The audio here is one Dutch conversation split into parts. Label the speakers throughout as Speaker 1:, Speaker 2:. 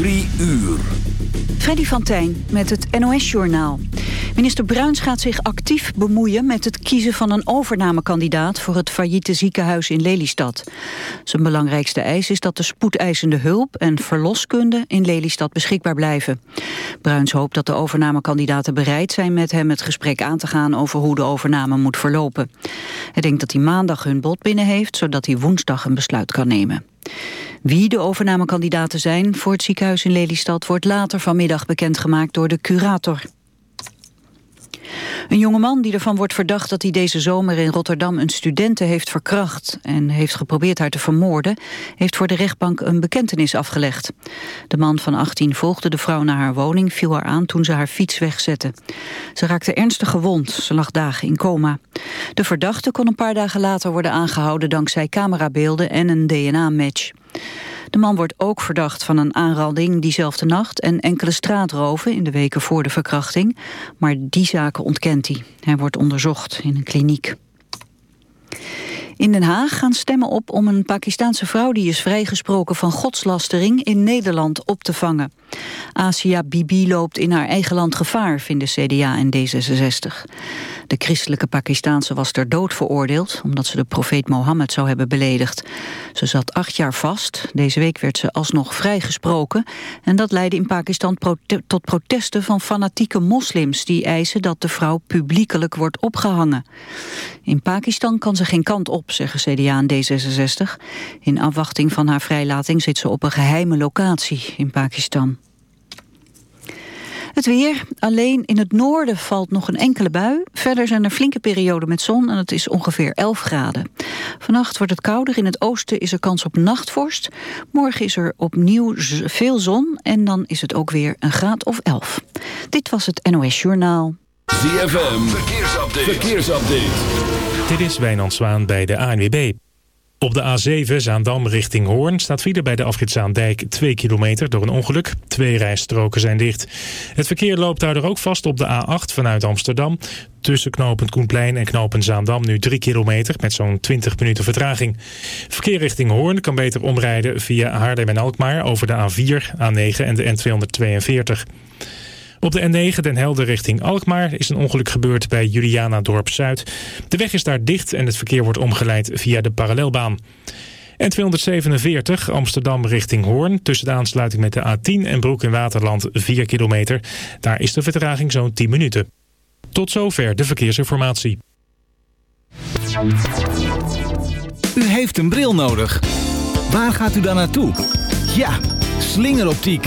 Speaker 1: Drie uur.
Speaker 2: Freddy van Tijn met het NOS-journaal. Minister Bruins gaat zich actief bemoeien met het kiezen van een overnamekandidaat voor het failliete ziekenhuis in Lelystad. Zijn belangrijkste eis is dat de spoedeisende hulp en verloskunde in Lelystad beschikbaar blijven. Bruins hoopt dat de overnamekandidaten bereid zijn met hem het gesprek aan te gaan over hoe de overname moet verlopen. Hij denkt dat hij maandag hun bod binnen heeft, zodat hij woensdag een besluit kan nemen. Wie de overnamekandidaten zijn voor het ziekenhuis in Lelystad... wordt later vanmiddag bekendgemaakt door de curator. Een jongeman die ervan wordt verdacht dat hij deze zomer in Rotterdam een studente heeft verkracht en heeft geprobeerd haar te vermoorden, heeft voor de rechtbank een bekentenis afgelegd. De man van 18 volgde de vrouw naar haar woning, viel haar aan toen ze haar fiets wegzette. Ze raakte ernstig gewond, ze lag dagen in coma. De verdachte kon een paar dagen later worden aangehouden dankzij camerabeelden en een DNA-match. De man wordt ook verdacht van een aanranding diezelfde nacht... en enkele straatroven in de weken voor de verkrachting. Maar die zaken ontkent hij. Hij wordt onderzocht in een kliniek. In Den Haag gaan stemmen op om een Pakistaanse vrouw... die is vrijgesproken van godslastering in Nederland op te vangen. Asia Bibi loopt in haar eigen land gevaar, vinden CDA en D66. De christelijke Pakistaanse was ter dood veroordeeld... omdat ze de profeet Mohammed zou hebben beledigd. Ze zat acht jaar vast. Deze week werd ze alsnog vrijgesproken. En dat leidde in Pakistan tot protesten van fanatieke moslims... die eisen dat de vrouw publiekelijk wordt opgehangen. In Pakistan kan ze geen kant op, zeggen CDA en D66. In afwachting van haar vrijlating zit ze op een geheime locatie in Pakistan. Het weer. Alleen in het noorden valt nog een enkele bui. Verder zijn er flinke perioden met zon en het is ongeveer 11 graden. Vannacht wordt het kouder. In het oosten is er kans op nachtvorst. Morgen is er opnieuw veel zon en dan is het ook weer een graad of 11. Dit was het NOS Journaal.
Speaker 1: ZFM. Verkeersupdate.
Speaker 3: Dit is Wijnand Zwaan bij de ANWB. Op de A7 Zaandam richting Hoorn staat file bij de afrit Zaandijk 2 kilometer door een ongeluk. Twee rijstroken zijn dicht. Het verkeer loopt daardoor ook vast op de A8 vanuit Amsterdam. Tussen knooppunt Koenplein en knooppunt Zaandam nu 3 kilometer met zo'n 20 minuten vertraging. Verkeer richting Hoorn kan beter omrijden via Haarlem en Alkmaar over de A4, A9 en de N242. Op de N9 Den Helder richting Alkmaar is een ongeluk gebeurd bij Juliana Dorp Zuid. De weg is daar dicht en het verkeer wordt omgeleid via de parallelbaan. N247 Amsterdam richting Hoorn. Tussen de aansluiting met de A10 en Broek in Waterland 4 kilometer. Daar is de vertraging zo'n 10 minuten. Tot zover de verkeersinformatie.
Speaker 4: U heeft een bril nodig. Waar gaat u dan naartoe? Ja, slingeroptiek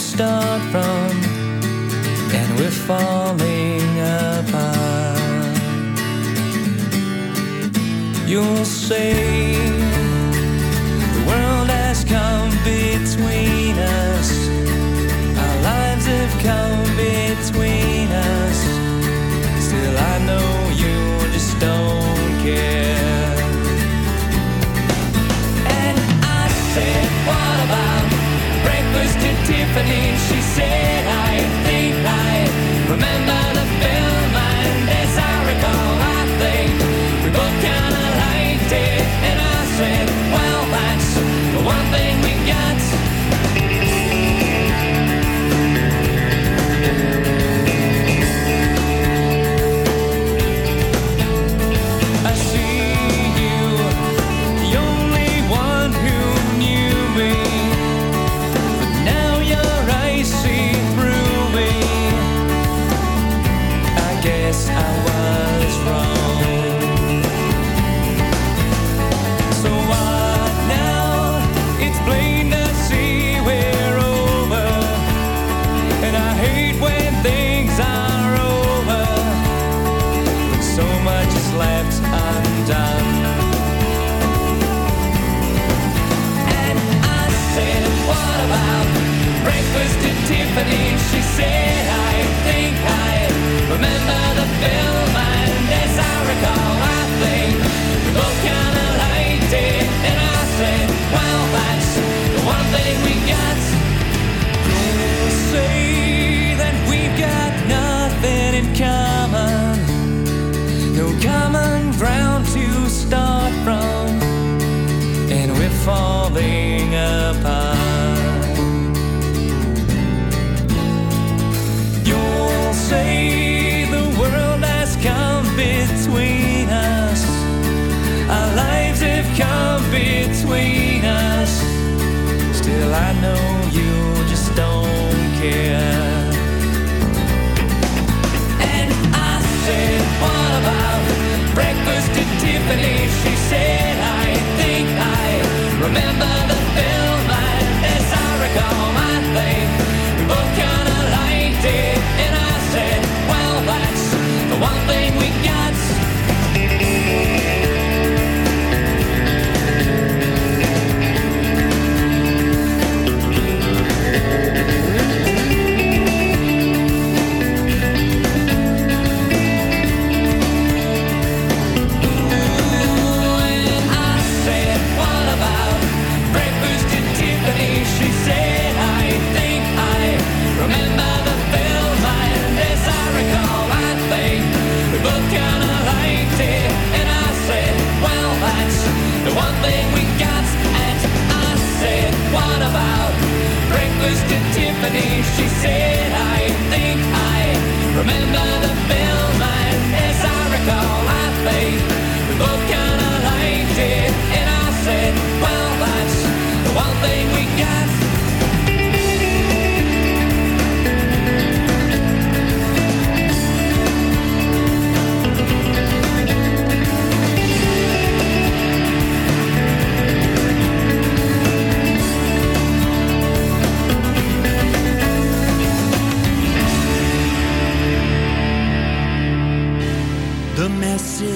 Speaker 5: start from, and we're falling apart. You'll say. I think I remember the film necklace to Tiffany. She said, I think I remember the film, and as I recall, I think we both kinda liked it. And I said, Well, that's the one thing we got.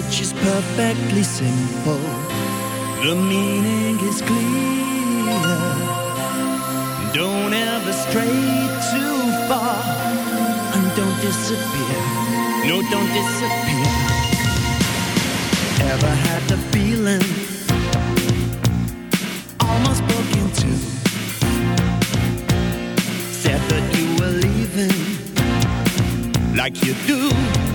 Speaker 6: which is perfectly simple. The meaning is clear. Don't ever stray too far and don't disappear. No, don't disappear. Ever had the feeling almost broke in two? Said that you were leaving like you do.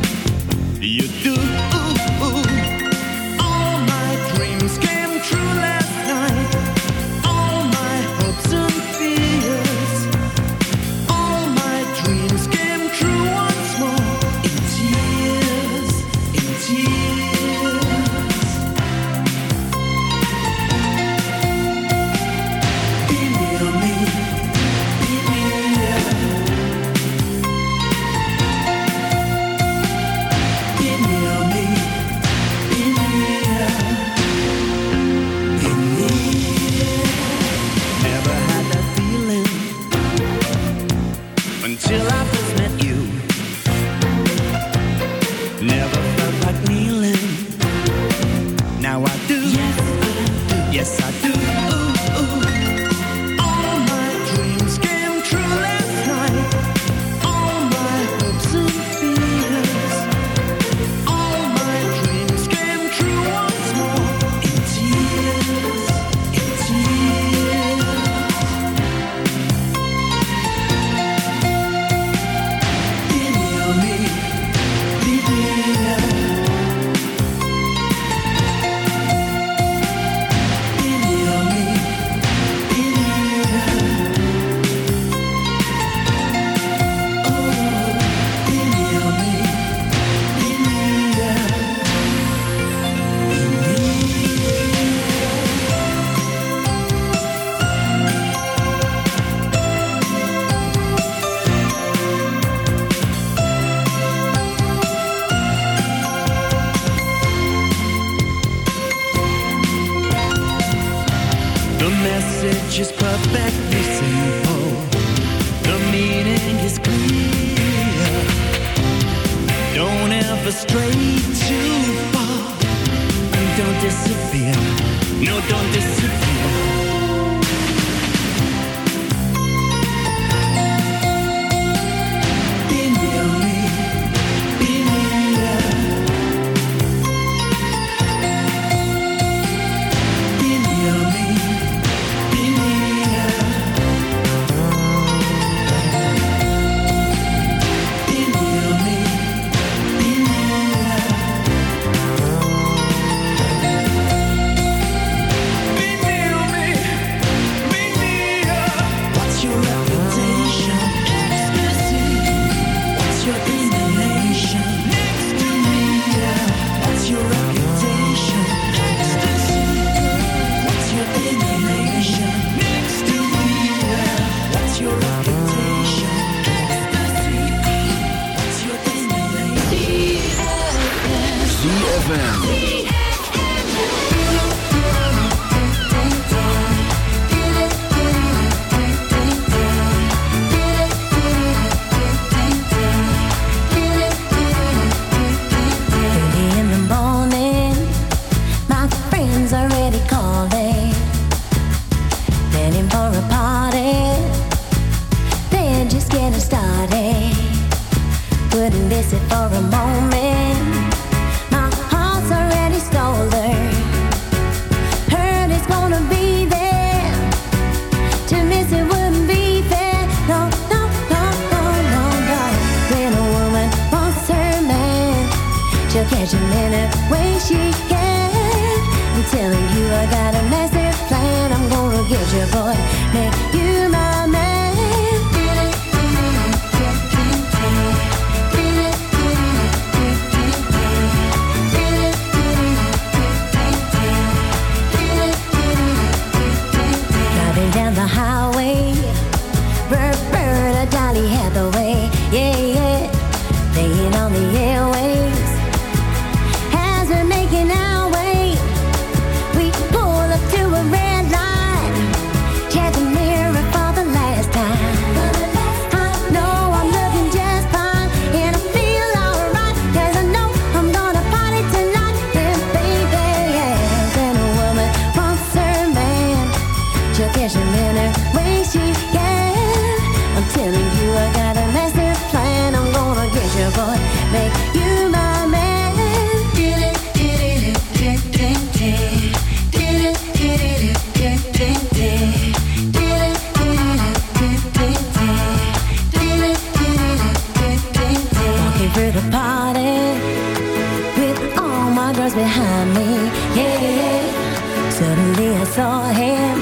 Speaker 7: guard behind me. Yeah, suddenly I saw him.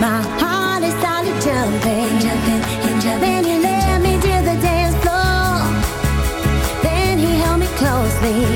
Speaker 7: My heart is started jumping, jumping, and jumping. Then he led me to the dance floor. Then he held me closely.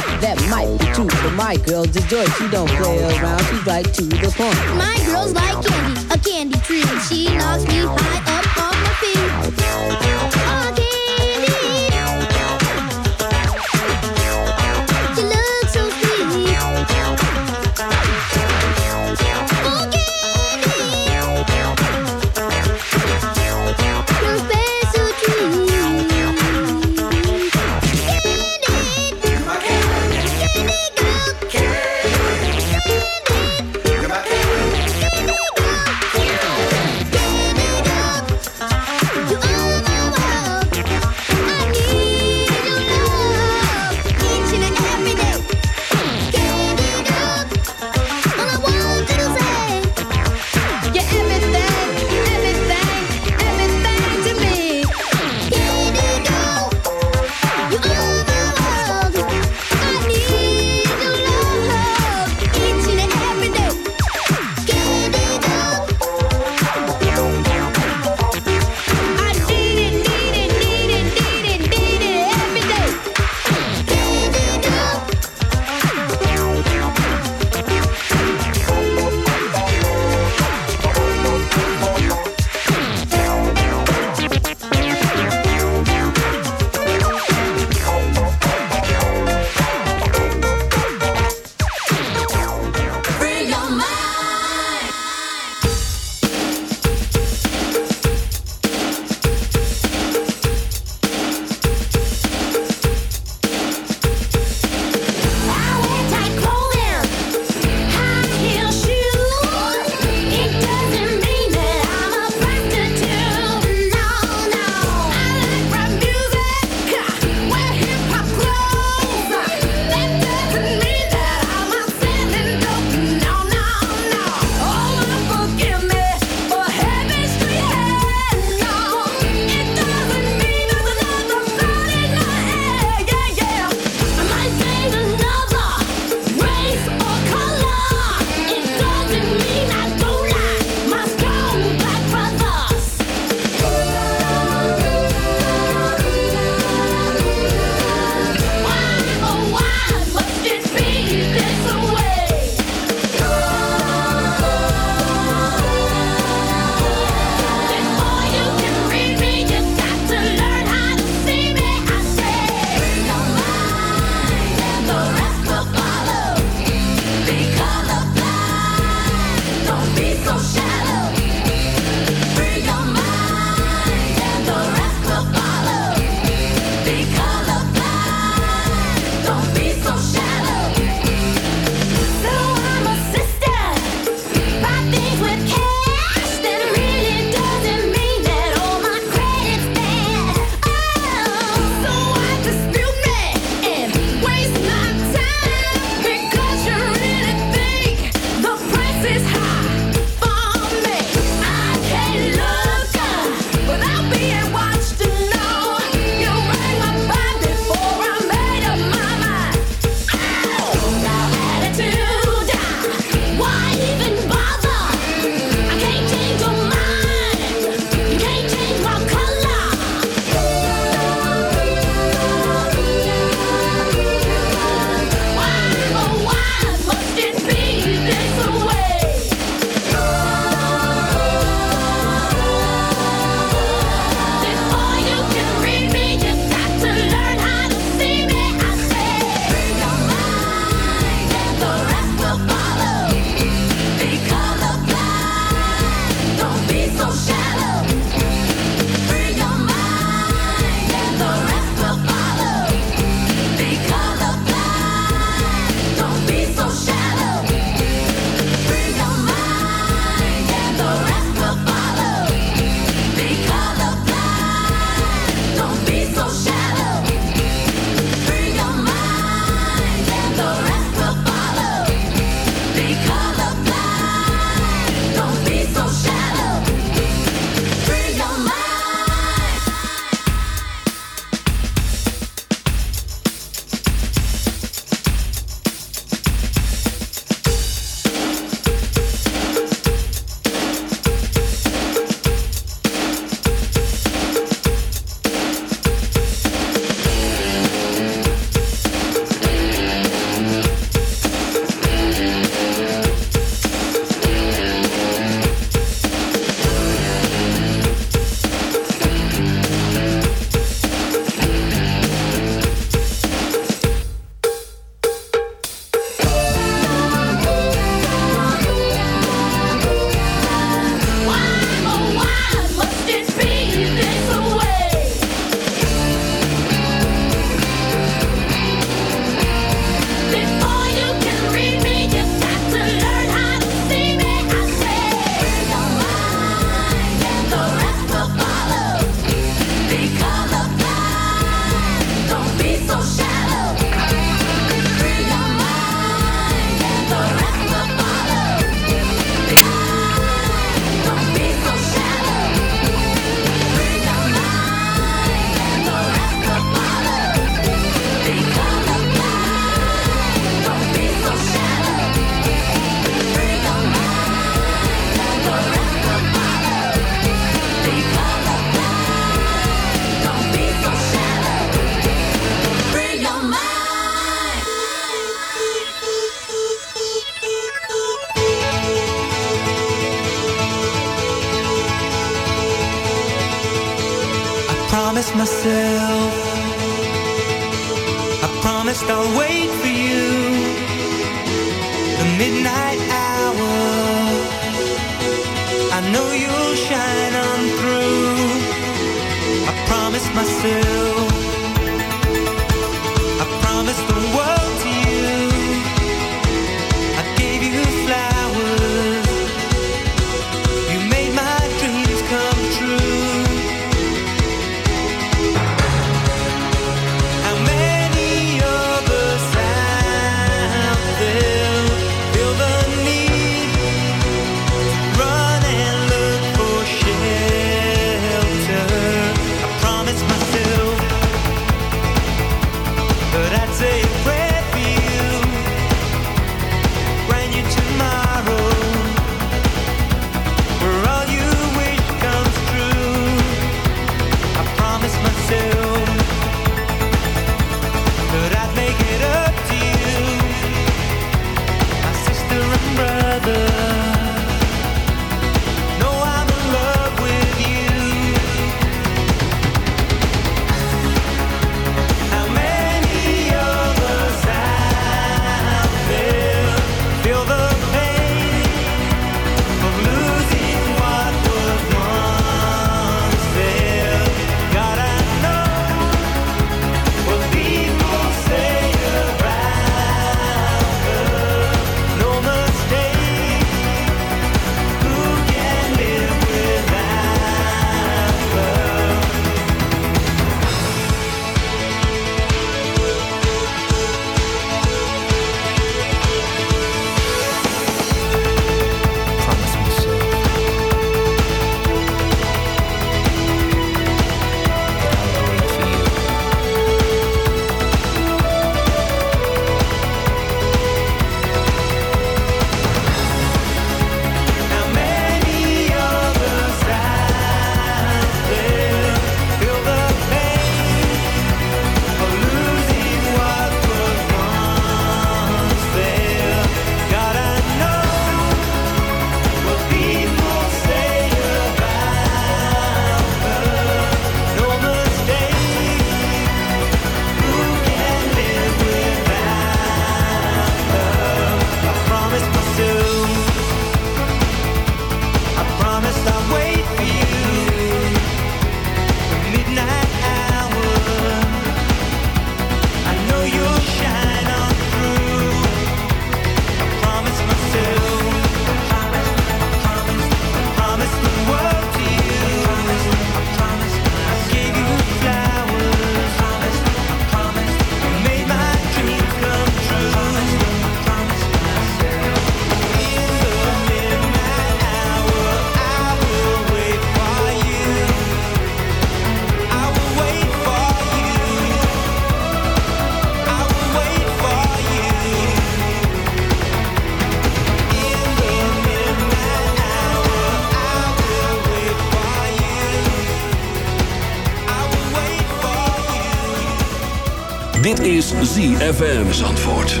Speaker 7: Is ZFM's antwoord.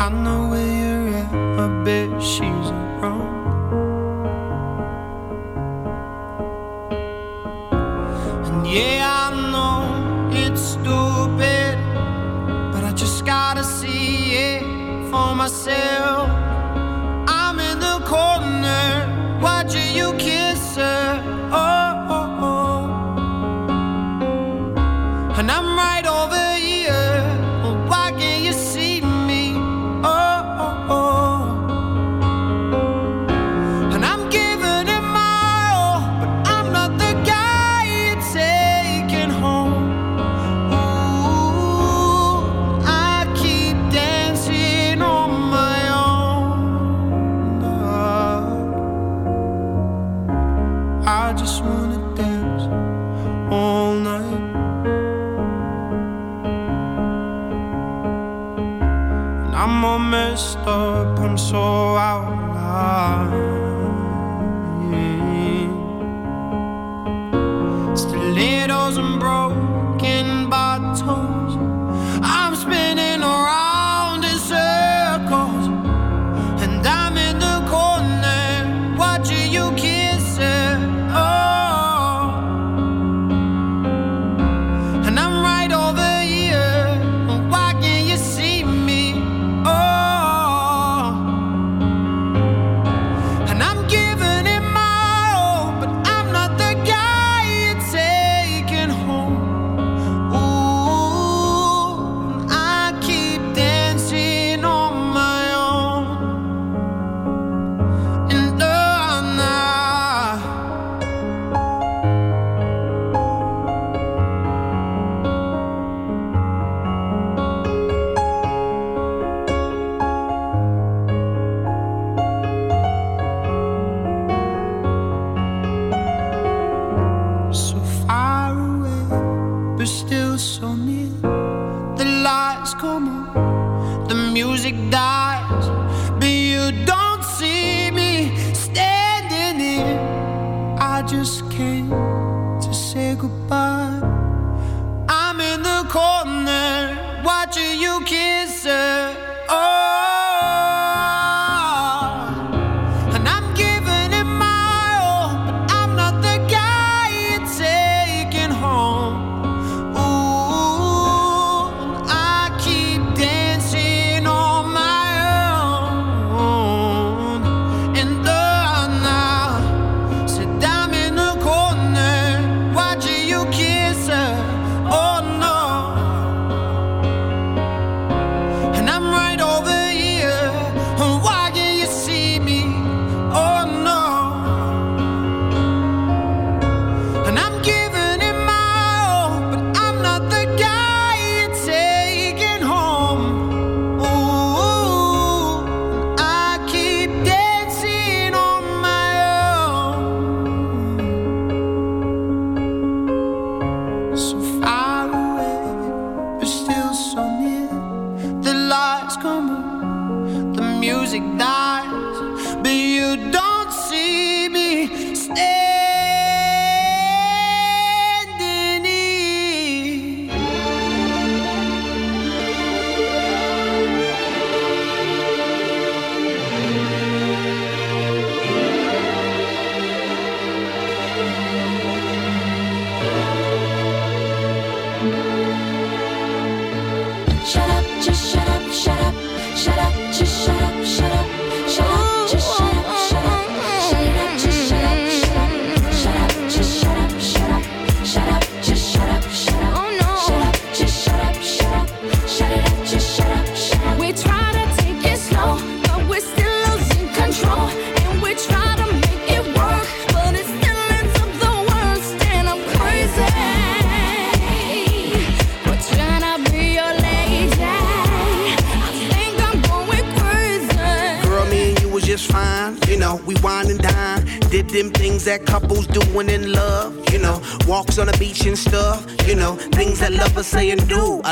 Speaker 7: I
Speaker 8: know
Speaker 9: where you're at, my
Speaker 10: bed she's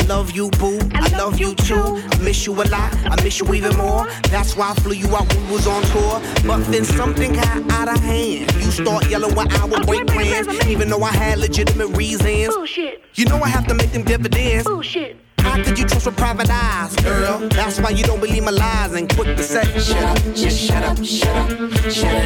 Speaker 10: love you, boo. I love you too. I miss you a lot. I miss you even more. That's why I flew you out when we was on tour. But then something got out of hand. You start yelling when I would break plans, even though I had legitimate reasons.
Speaker 8: Bullshit.
Speaker 10: You know I have to make them dividends.
Speaker 8: Bullshit.
Speaker 10: How could you trust with private eyes, girl? That's why you don't believe my lies and quick to say, shut up, just shut up, shut up, shut up,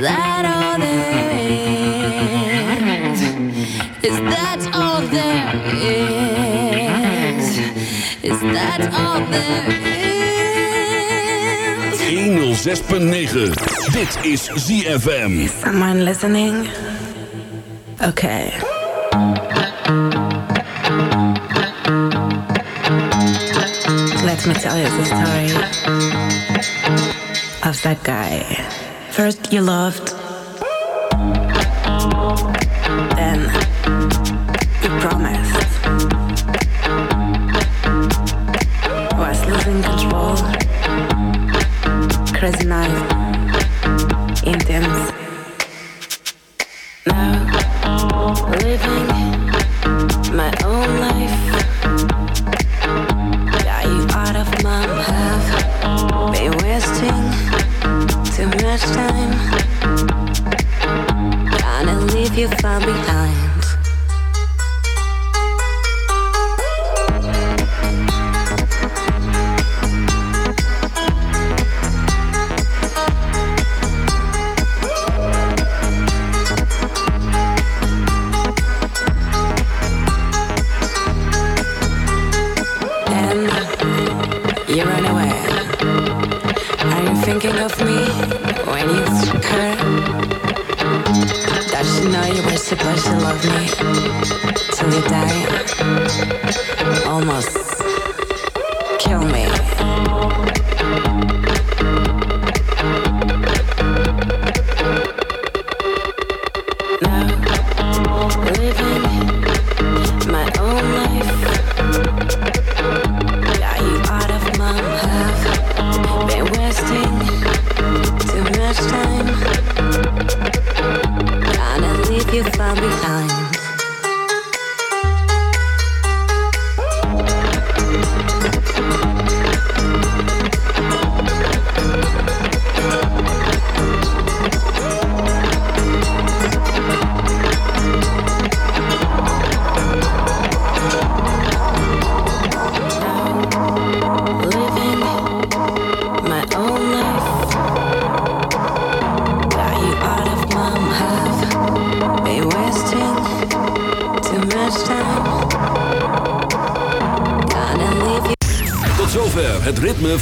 Speaker 11: that all there is? Is that all there is? Is that all there is?
Speaker 1: 106.9. Dit is ZFM.
Speaker 12: Someone listening? Okay. Let me tell you the story of that guy. First, you loved, you far behind.